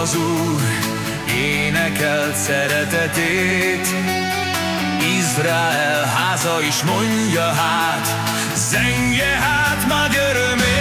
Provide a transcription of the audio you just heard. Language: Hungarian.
Az Úr, énekelt szeretetét. Izrael háza is mondja hát, zengje hát már örömét.